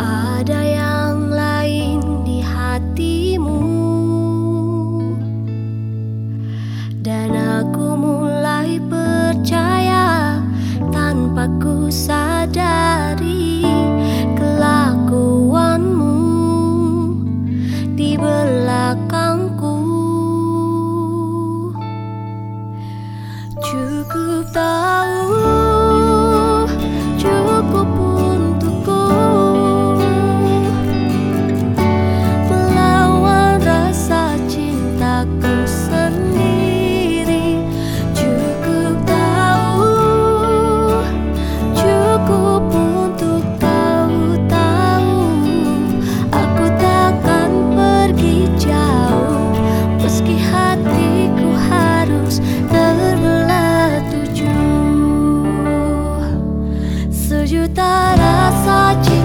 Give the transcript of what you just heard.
Ada yang lain di hatimu. Dan aku mulai percaya Tanpa ku sadari Kelakuanmu Di belakangku. Cukup tahu たら先